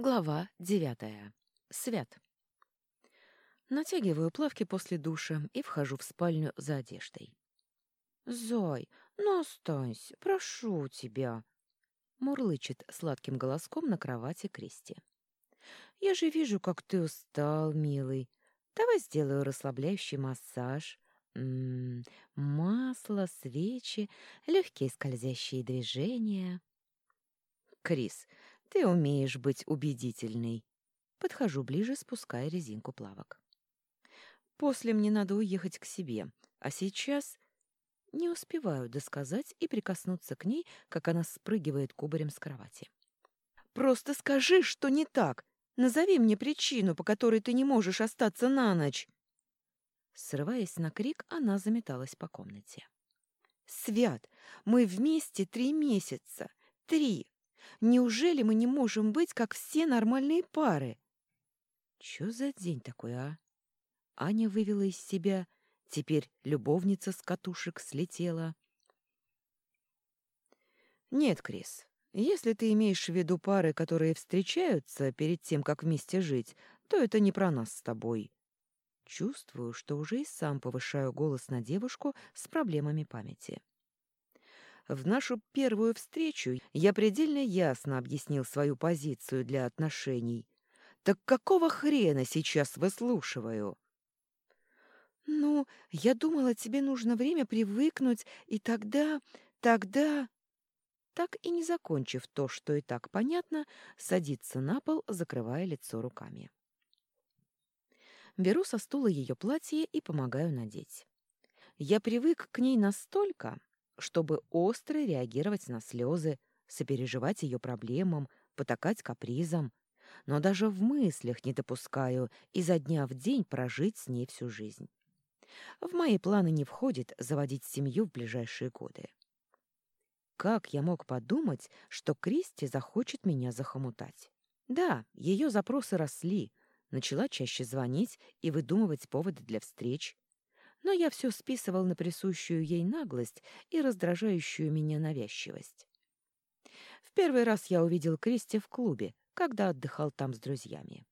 Глава девятая. Свят. Натягиваю плавки после душа и вхожу в спальню за одеждой. «Зай, ну останься, прошу тебя!» Мурлычет сладким голоском на кровати Кристи. «Я же вижу, как ты устал, милый. Давай сделаю расслабляющий массаж. М м-м, -м, масло, свечи, легкие скользящие движения». «Крис, ты умеешь быть убедительной. Подхожу ближе, спуская резинку плавок. После мне надо уехать к себе, а сейчас не успеваю досказать и прикоснуться к ней, как она спрыгивает кубарем с кровати. «Просто скажи, что не так! Назови мне причину, по которой ты не можешь остаться на ночь!» Срываясь на крик, она заметалась по комнате. «Свят, мы вместе три месяца! Три! Неужели мы не можем быть, как все нормальные пары? Чё за день такой, а? Аня вывела из себя. Теперь любовница с катушек слетела. Нет, Крис, если ты имеешь в виду пары, которые встречаются перед тем, как вместе жить, то это не про нас с тобой. Чувствую, что уже и сам повышаю голос на девушку с проблемами памяти. В нашу первую встречу я предельно ясно объяснил свою позицию для отношений. Так какого хрена сейчас выслушиваю? Ну, я думала, тебе нужно время привыкнуть, и тогда, тогда... Так и не закончив то, что и так понятно, садится на пол, закрывая лицо руками. Беру со стула ее платье и помогаю надеть. Я привык к ней настолько, чтобы остро реагировать на слезы, сопереживать ее проблемам, потакать капризам, но даже в мыслях не допускаю изо дня в день прожить с ней всю жизнь. В мои планы не входит заводить семью в ближайшие годы. Как я мог подумать, что Кристи захочет меня захомутать? Да, ее запросы росли, начала чаще звонить и выдумывать поводы для встреч, но я все списывал на присущую ей наглость и раздражающую меня навязчивость. В первый раз я увидел Кристи в клубе, когда отдыхал там с друзьями.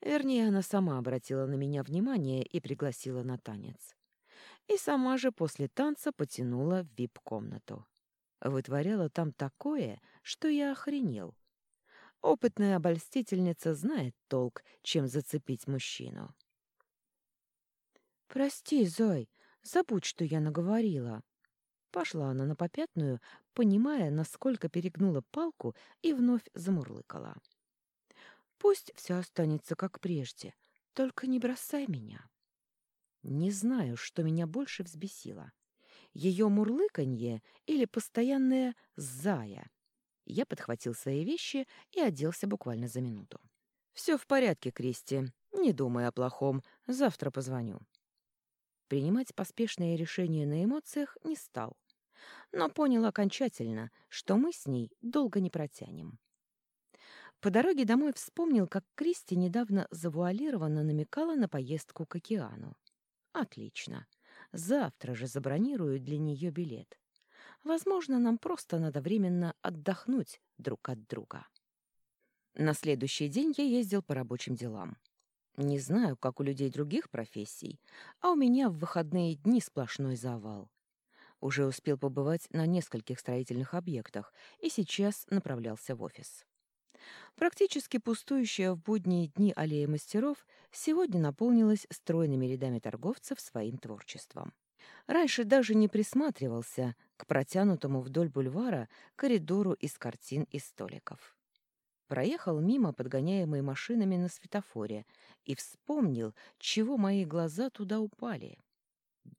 Вернее, она сама обратила на меня внимание и пригласила на танец. И сама же после танца потянула в вип-комнату. Вытворяла там такое, что я охренел. Опытная обольстительница знает толк, чем зацепить мужчину. «Прости, Зой, забудь, что я наговорила». Пошла она на попятную, понимая, насколько перегнула палку, и вновь замурлыкала. «Пусть все останется как прежде, только не бросай меня». Не знаю, что меня больше взбесило. Ее мурлыканье или постоянное «зая». Я подхватил свои вещи и оделся буквально за минуту. «Все в порядке, Кристи. Не думай о плохом. Завтра позвоню». Принимать поспешные решения на эмоциях не стал, но понял окончательно, что мы с ней долго не протянем. По дороге домой вспомнил, как Кристи недавно завуалированно намекала на поездку к океану. Отлично. Завтра же забронирую для нее билет. Возможно, нам просто надо временно отдохнуть друг от друга. На следующий день я ездил по рабочим делам. Не знаю, как у людей других профессий, а у меня в выходные дни сплошной завал. Уже успел побывать на нескольких строительных объектах и сейчас направлялся в офис. Практически пустующая в будние дни аллея мастеров сегодня наполнилась стройными рядами торговцев своим творчеством. Раньше даже не присматривался к протянутому вдоль бульвара коридору из картин и столиков. Проехал мимо, подгоняемой машинами на светофоре, и вспомнил, чего мои глаза туда упали.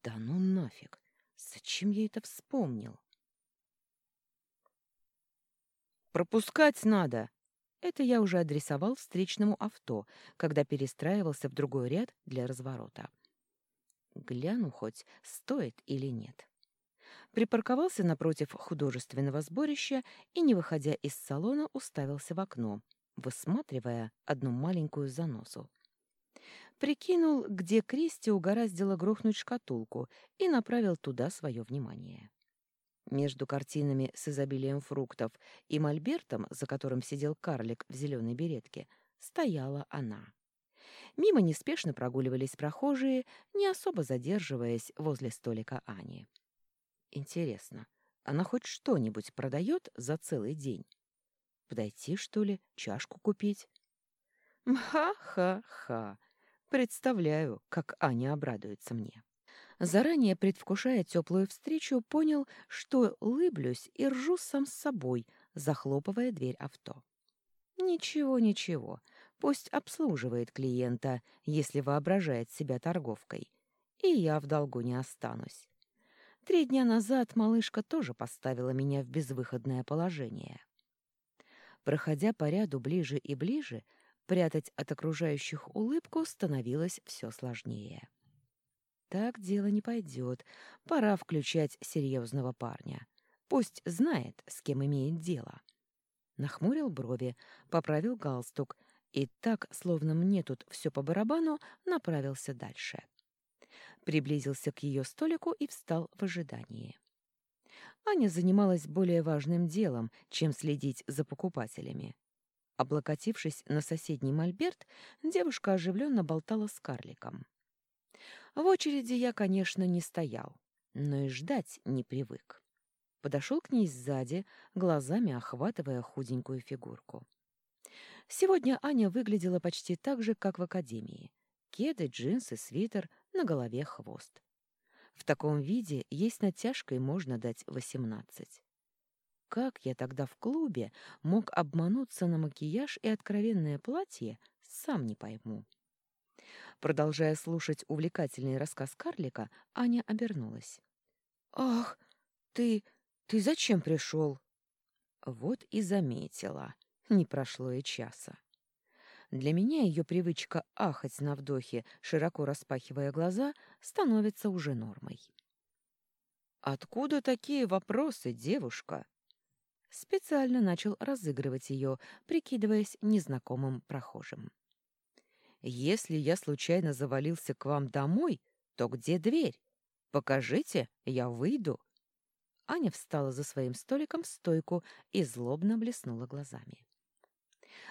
Да ну нафиг! Зачем я это вспомнил? «Пропускать надо!» Это я уже адресовал встречному авто, когда перестраивался в другой ряд для разворота. Гляну хоть, стоит или нет припарковался напротив художественного сборища и, не выходя из салона, уставился в окно, высматривая одну маленькую заносу. Прикинул, где Кристи угораздило грохнуть шкатулку, и направил туда свое внимание. Между картинами с изобилием фруктов и мольбертом, за которым сидел карлик в зеленой беретке, стояла она. Мимо неспешно прогуливались прохожие, не особо задерживаясь возле столика Ани. Интересно, она хоть что-нибудь продает за целый день? Подойти, что ли, чашку купить? Ха-ха-ха! Представляю, как Аня обрадуется мне. Заранее предвкушая теплую встречу, понял, что улыблюсь и ржу сам с собой, захлопывая дверь авто. Ничего, ничего, пусть обслуживает клиента, если воображает себя торговкой. И я в долгу не останусь. Три дня назад малышка тоже поставила меня в безвыходное положение. Проходя по ряду ближе и ближе, прятать от окружающих улыбку становилось все сложнее. Так дело не пойдет. Пора включать серьезного парня. Пусть знает, с кем имеет дело. Нахмурил брови, поправил галстук и так, словно мне тут все по барабану, направился дальше. Приблизился к ее столику и встал в ожидании. Аня занималась более важным делом, чем следить за покупателями. Облокотившись на соседний мольберт, девушка оживленно болтала с карликом. В очереди я, конечно, не стоял, но и ждать не привык. Подошел к ней сзади, глазами охватывая худенькую фигурку. Сегодня Аня выглядела почти так же, как в академии. Кеды, джинсы, свитер, на голове хвост. В таком виде ей с натяжкой можно дать восемнадцать. Как я тогда в клубе мог обмануться на макияж и откровенное платье, сам не пойму. Продолжая слушать увлекательный рассказ карлика, Аня обернулась. «Ах, ты... ты зачем пришел?» Вот и заметила. Не прошло и часа. Для меня ее привычка ахать на вдохе, широко распахивая глаза, становится уже нормой. «Откуда такие вопросы, девушка?» Специально начал разыгрывать ее, прикидываясь незнакомым прохожим. Если я случайно завалился к вам домой, то где дверь? Покажите, я выйду. Аня встала за своим столиком в стойку и злобно блеснула глазами.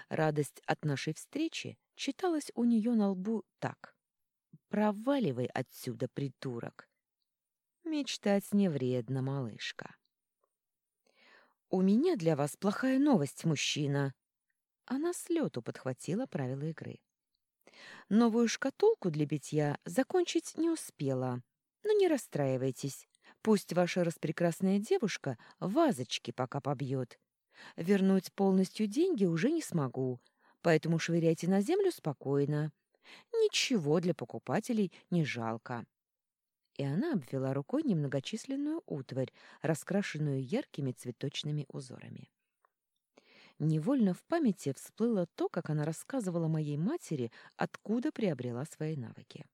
Радость от нашей встречи читалась у нее на лбу так. «Проваливай отсюда, придурок!» Мечтать не вредно, малышка. «У меня для вас плохая новость, мужчина!» Она с лету подхватила правила игры. Новую шкатулку для битья закончить не успела. Но не расстраивайтесь. Пусть ваша распрекрасная девушка вазочки пока побьет. Вернуть полностью деньги уже не смогу, поэтому швыряйте на землю спокойно. Ничего для покупателей не жалко. И она обвела рукой немногочисленную утварь, раскрашенную яркими цветочными узорами. Невольно в памяти всплыло то, как она рассказывала моей матери, откуда приобрела свои навыки.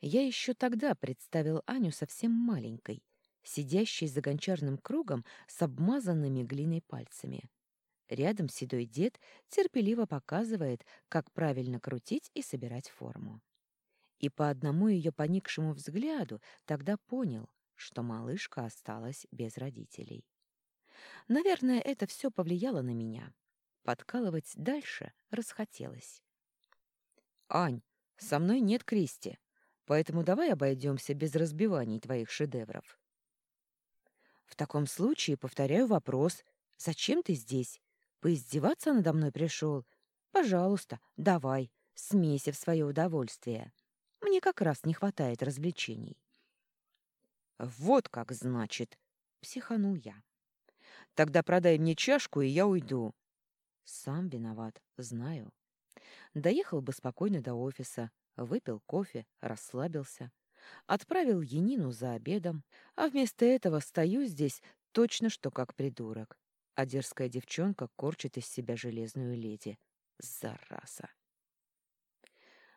Я еще тогда представил Аню совсем маленькой, сидящей за гончарным кругом с обмазанными глиной пальцами. Рядом седой дед терпеливо показывает, как правильно крутить и собирать форму. И по одному ее поникшему взгляду тогда понял, что малышка осталась без родителей. Наверное, это все повлияло на меня. Подкалывать дальше расхотелось. «Ань, со мной нет Кристи, поэтому давай обойдемся без разбиваний твоих шедевров». «В таком случае повторяю вопрос. Зачем ты здесь? Поиздеваться надо мной пришел? Пожалуйста, давай, смейся в свое удовольствие. Мне как раз не хватает развлечений». «Вот как значит!» — психанул я. «Тогда продай мне чашку, и я уйду. Сам виноват, знаю. Доехал бы спокойно до офиса, выпил кофе, расслабился, отправил Енину за обедом, а вместо этого стою здесь точно что как придурок. А дерзкая девчонка корчит из себя железную леди. Зараза!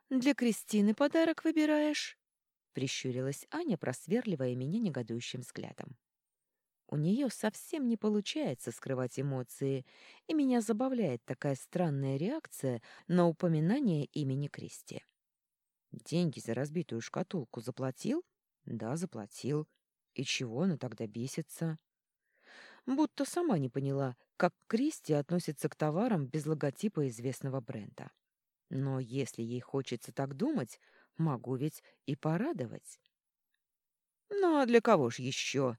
«Для Кристины подарок выбираешь?» — прищурилась Аня, просверливая меня негодующим взглядом. У нее совсем не получается скрывать эмоции, и меня забавляет такая странная реакция на упоминание имени Кристи. Деньги за разбитую шкатулку заплатил? Да, заплатил. И чего она тогда бесится? будто сама не поняла, как Кристи относится к товарам без логотипа известного бренда. Но если ей хочется так думать, могу ведь и порадовать. Ну а для кого ж еще?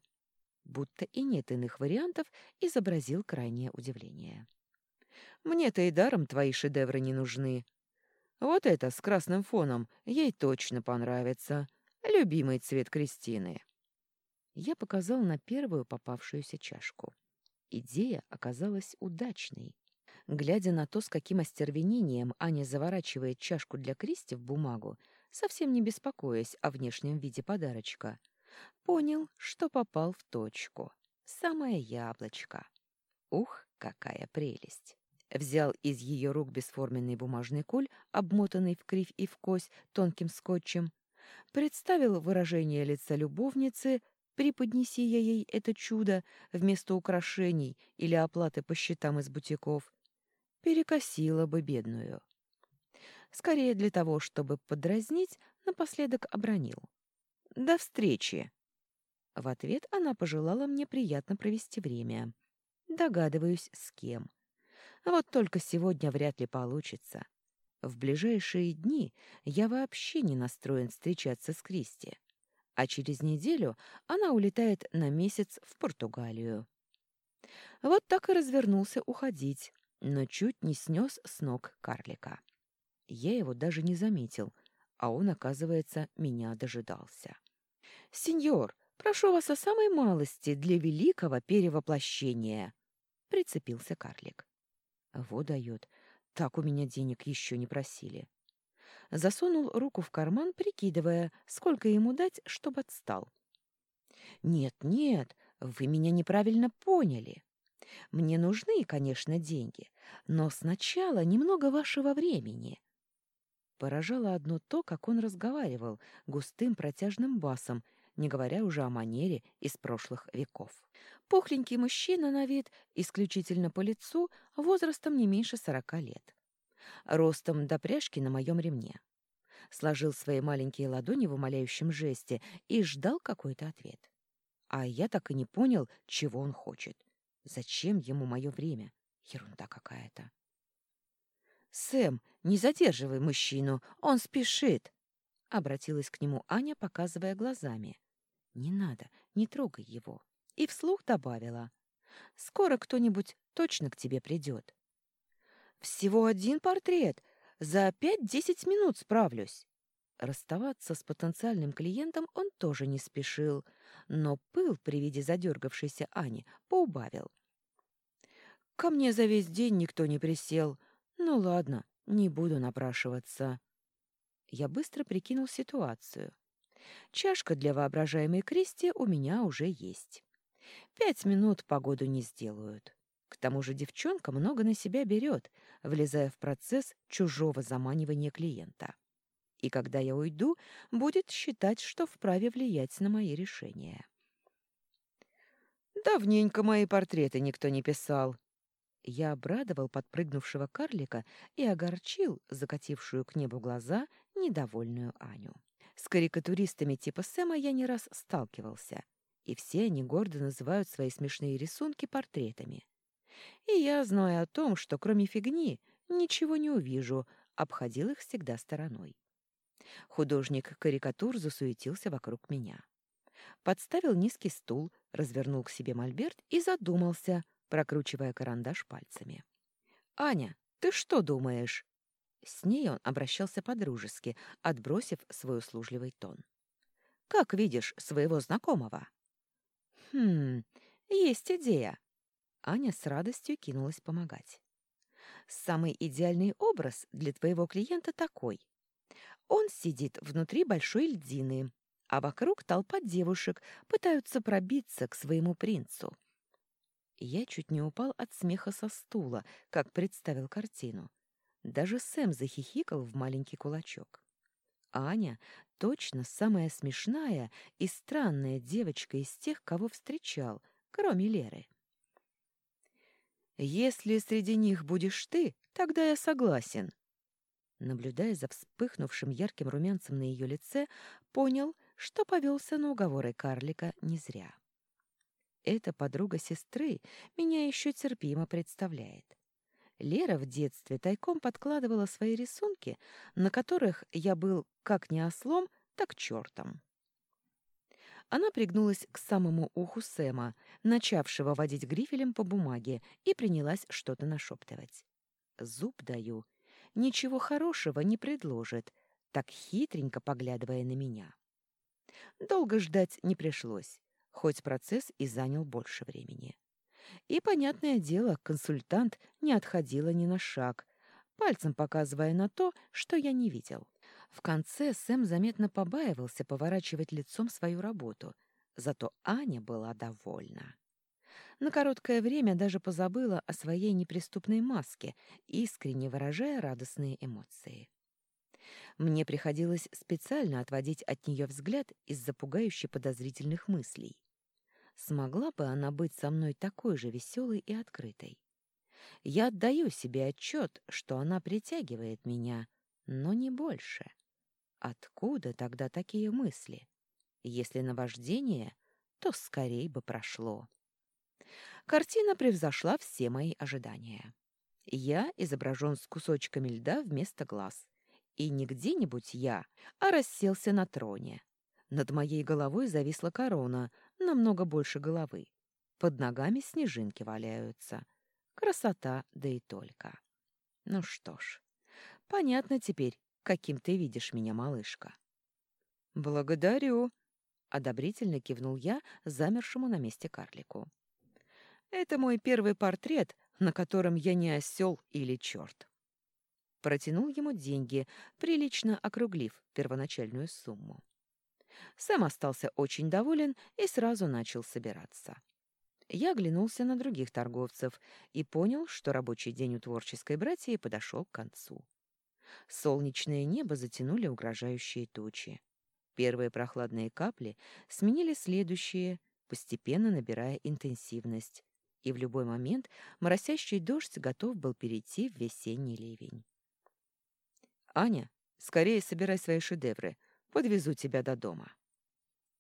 Будто и нет иных вариантов, изобразил крайнее удивление. Мне-то и даром твои шедевры не нужны. Вот это с красным фоном ей точно понравится. Любимый цвет Кристины. Я показал на первую попавшуюся чашку. Идея оказалась удачной. Глядя на то, с каким остервенением Аня заворачивает чашку для Кристи в бумагу, совсем не беспокоясь о внешнем виде подарочка, понял, что попал в точку. Самое яблочко. Ух, какая прелесть! Взял из ее рук бесформенный бумажный куль, обмотанный в кривь и в кось тонким скотчем, представил выражение лица любовницы, преподнеси я ей это чудо вместо украшений или оплаты по счетам из бутиков, перекосила бы бедную. Скорее для того, чтобы подразнить, напоследок обронил. «До встречи!» В ответ она пожелала мне приятно провести время. Догадываюсь, с кем. Вот только сегодня вряд ли получится. В ближайшие дни я вообще не настроен встречаться с Кристи. А через неделю она улетает на месяц в Португалию. Вот так и развернулся уходить, но чуть не снес с ног карлика. Я его даже не заметил, а он, оказывается, меня дожидался. «Сеньор, прошу вас о самой малости для великого перевоплощения!» — прицепился карлик. Вот дает. Так у меня денег еще не просили. Засунул руку в карман, прикидывая, сколько ему дать, чтобы отстал. «Нет, нет, вы меня неправильно поняли. Мне нужны, конечно, деньги, но сначала немного вашего времени». Поражало одно то, как он разговаривал густым протяжным басом, не говоря уже о манере из прошлых веков. Пухленький мужчина на вид, исключительно по лицу, возрастом не меньше сорока лет. Ростом до пряжки на моем ремне. Сложил свои маленькие ладони в умоляющем жесте и ждал какой-то ответ. А я так и не понял, чего он хочет. Зачем ему мое время? Ерунда какая-то. «Сэм, не задерживай мужчину, он спешит!» Обратилась к нему Аня, показывая глазами. «Не надо, не трогай его» и вслух добавила. «Скоро кто-нибудь точно к тебе придет». «Всего один портрет. За пять-десять минут справлюсь». Расставаться с потенциальным клиентом он тоже не спешил, но пыл при виде задергавшейся Ани поубавил. «Ко мне за весь день никто не присел. Ну ладно, не буду напрашиваться». Я быстро прикинул ситуацию. Чашка для воображаемой Кристи у меня уже есть. Пять минут погоду не сделают. К тому же девчонка много на себя берет, влезая в процесс чужого заманивания клиента. И когда я уйду, будет считать, что вправе влиять на мои решения. Давненько мои портреты никто не писал. Я обрадовал подпрыгнувшего карлика и огорчил закатившую к небу глаза недовольную Аню. С карикатуристами типа Сэма я не раз сталкивался — и все они гордо называют свои смешные рисунки портретами. И я, зная о том, что кроме фигни ничего не увижу, обходил их всегда стороной. Художник карикатур засуетился вокруг меня. Подставил низкий стул, развернул к себе мольберт и задумался, прокручивая карандаш пальцами. «Аня, ты что думаешь?» С ней он обращался по-дружески, отбросив свой услужливый тон. «Как видишь своего знакомого?» «Хм, есть идея». Аня с радостью кинулась помогать. «Самый идеальный образ для твоего клиента такой. Он сидит внутри большой льдины, а вокруг толпа девушек пытаются пробиться к своему принцу». Я чуть не упал от смеха со стула, как представил картину. Даже Сэм захихикал в маленький кулачок. Аня точно самая смешная и странная девочка из тех, кого встречал, кроме Леры. «Если среди них будешь ты, тогда я согласен». Наблюдая за вспыхнувшим ярким румянцем на ее лице, понял, что повелся на уговоры карлика не зря. эта подруга сестры меня еще терпимо представляет. Лера в детстве тайком подкладывала свои рисунки, на которых я был как не ослом, так чертом. Она пригнулась к самому уху Сэма, начавшего водить грифелем по бумаге, и принялась что-то нашептывать. Зуб даю. Ничего хорошего не предложит, так хитренько поглядывая на меня. Долго ждать не пришлось, хоть процесс и занял больше времени. И, понятное дело, консультант не отходила ни на шаг, пальцем показывая на то, что я не видел. В конце Сэм заметно побаивался поворачивать лицом свою работу, зато Аня была довольна. На короткое время даже позабыла о своей неприступной маске, искренне выражая радостные эмоции. Мне приходилось специально отводить от нее взгляд из-за пугающе подозрительных мыслей. Смогла бы она быть со мной такой же веселой и открытой? Я отдаю себе отчет, что она притягивает меня, но не больше. Откуда тогда такие мысли? Если наваждение, то скорей бы прошло. Картина превзошла все мои ожидания. Я изображен с кусочками льда вместо глаз. И не где-нибудь я, а расселся на троне. Над моей головой зависла корона, намного больше головы. Под ногами снежинки валяются. Красота, да и только. Ну что ж, понятно теперь, каким ты видишь меня, малышка. Благодарю, одобрительно кивнул я замершему на месте карлику. Это мой первый портрет, на котором я не осел или черт. Протянул ему деньги, прилично округлив первоначальную сумму. Сам остался очень доволен и сразу начал собираться. Я оглянулся на других торговцев и понял, что рабочий день у творческой братьи подошел к концу. Солнечное небо затянули угрожающие тучи. Первые прохладные капли сменили следующие, постепенно набирая интенсивность, и в любой момент моросящий дождь готов был перейти в весенний ливень. «Аня, скорее собирай свои шедевры. Подвезу тебя до дома».